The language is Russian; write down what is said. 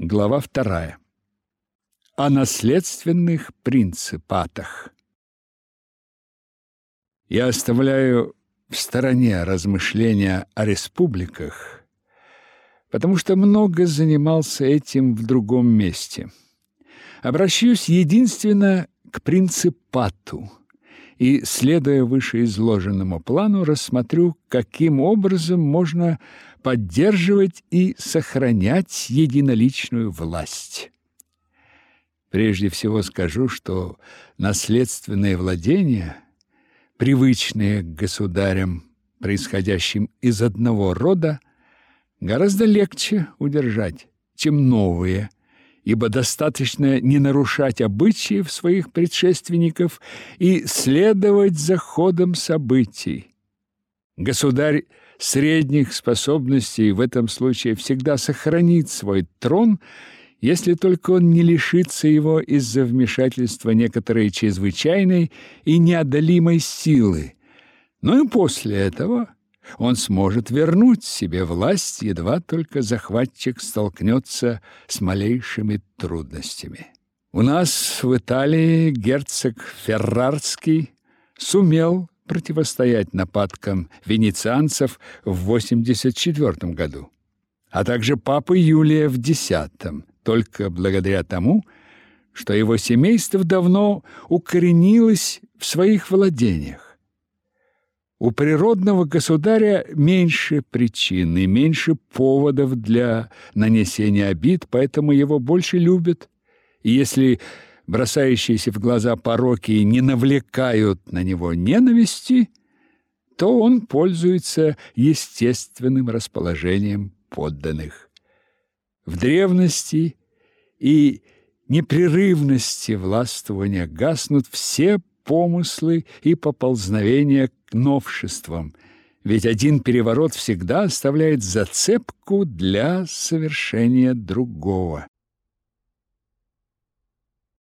Глава вторая. О наследственных принципатах. Я оставляю в стороне размышления о республиках, потому что много занимался этим в другом месте. Обращусь единственно к принципату и, следуя вышеизложенному плану, рассмотрю, каким образом можно поддерживать и сохранять единоличную власть. Прежде всего скажу, что наследственные владения, привычные к государям, происходящим из одного рода, гораздо легче удержать, чем новые, ибо достаточно не нарушать обычаев своих предшественников и следовать за ходом событий. Государь средних способностей в этом случае всегда сохранит свой трон, если только он не лишится его из-за вмешательства некоторой чрезвычайной и неодолимой силы. Но и после этого он сможет вернуть себе власть, едва только захватчик столкнется с малейшими трудностями. У нас в Италии герцог Феррарский сумел противостоять нападкам венецианцев в 84 году, а также папы Юлия в 10 только благодаря тому, что его семейство давно укоренилось в своих владениях. У природного государя меньше причин и меньше поводов для нанесения обид, поэтому его больше любят. И если бросающиеся в глаза пороки не навлекают на него ненависти, то он пользуется естественным расположением подданных. В древности и непрерывности властвования гаснут все помыслы и поползновения к новшествам, ведь один переворот всегда оставляет зацепку для совершения другого.